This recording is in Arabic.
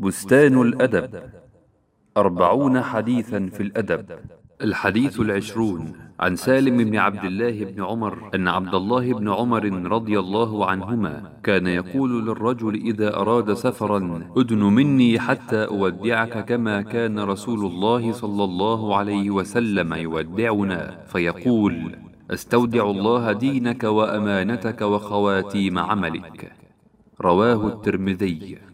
بستان الأدب. أربعون حديثا في الأدب. الحديث العشرون. عن سالم بن عبد الله بن عمر أن عبد الله بن عمر رضي الله عنهما كان يقول للرجل إذا أراد سفرا أدن مني حتى أودعك كما كان رسول الله صلى الله عليه وسلم. يودعنا. فيقول أستودع الله دينك وأمانتك وخواتيم عملك. رواه الترمذي.